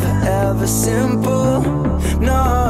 ever simple. No.